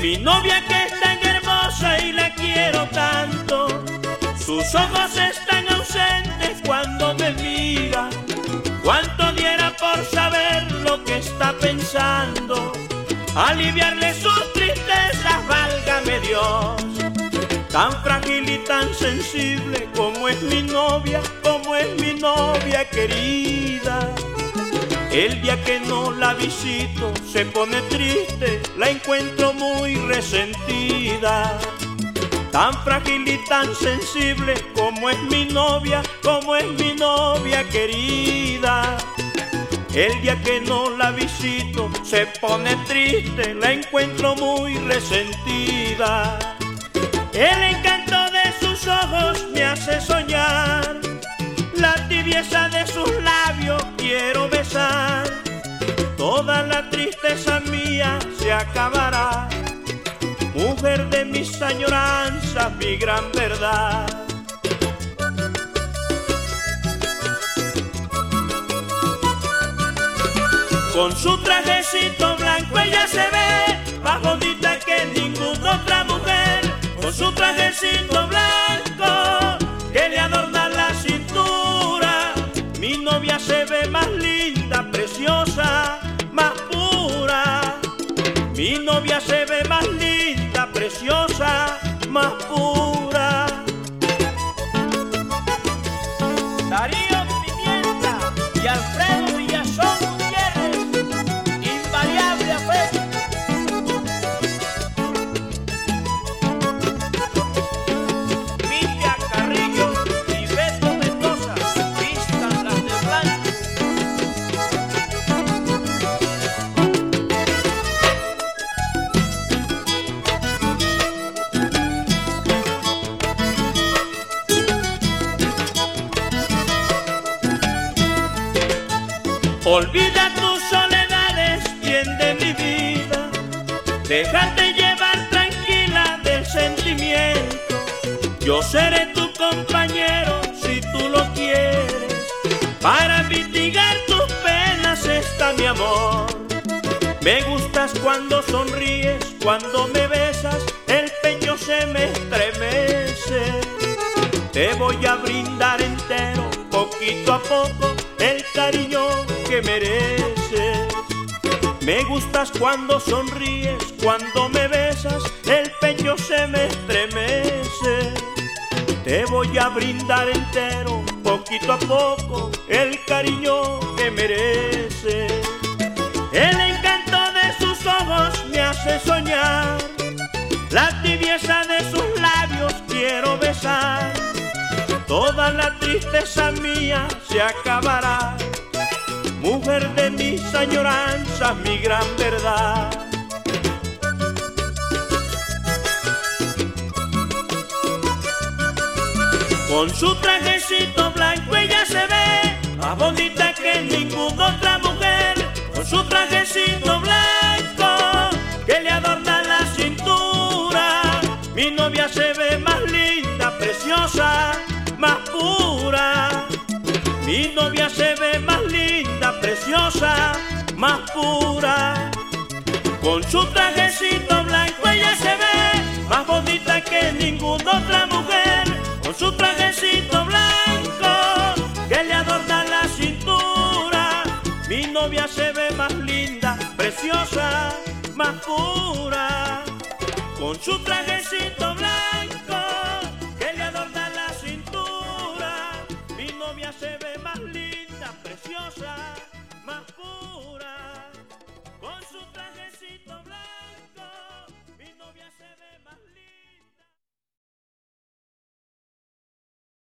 Mi novia que es tan hermosa y la quiero tanto. Sus ojos están ausentes cuando me mira. Cuánto diera por saber lo que está pensando. Aliviarle sus tristezas, válgame Dios. Tan frágil y tan sensible como es mi novia, como es mi novia querida. El día que no la visito se pone triste, la encuentro muy resentida. Tan frágil y tan sensible como es mi novia, como es mi novia querida. El día que no la visito se pone triste, la encuentro muy resentida. El encanto de sus ojos me hace soñar la tibieza de sus labios quiero besar. Toda la tristeza mía se acabará. Mujer de mis añoranzas, mi gran verdad. Con su trajecito blanco ella se ve más bonita que ninguna otra mujer. Con su trajecito blanco Mi novia se ve más linda, preciosa, más pura. Darío Pimienta y Alfredo Olvida tus soledades, de mi vida. Déjate llevar tranquila del sentimiento. Yo seré tu compañero si tú lo quieres. Para mitigar tus penas está mi amor. Me gustas cuando sonríes, cuando me besas, el pecho se me estremece. Te voy a brindar entero, poquito a poco, mereces. Me gustas cuando sonríes, cuando me besas, el pecho se me estremece. Te voy a brindar entero, poquito a poco, el cariño que mereces. El encanto de sus ojos me hace soñar, la tibieza de sus labios quiero besar. Toda la tristeza mía se acabará mujer de mis añoranzas, mi gran verdad. Con su trajecito blanco ella se ve más bonita que ninguna otra mujer. Con su trajecito blanco que le adorna la cintura. Mi novia se ve más linda, preciosa, más pura. Mi novia se ve más linda, preciosa, más pura. Con su trajecito blanco ella se ve más bonita que ninguna otra mujer. Con su trajecito blanco que le adorna la cintura. Mi novia se ve más linda, preciosa, más pura. Con su trajecito blanco.